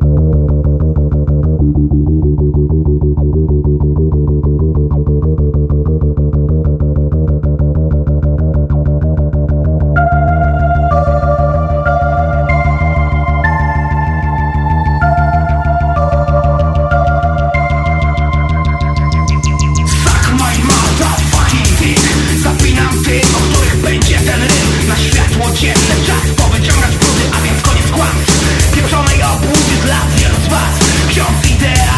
Bye. that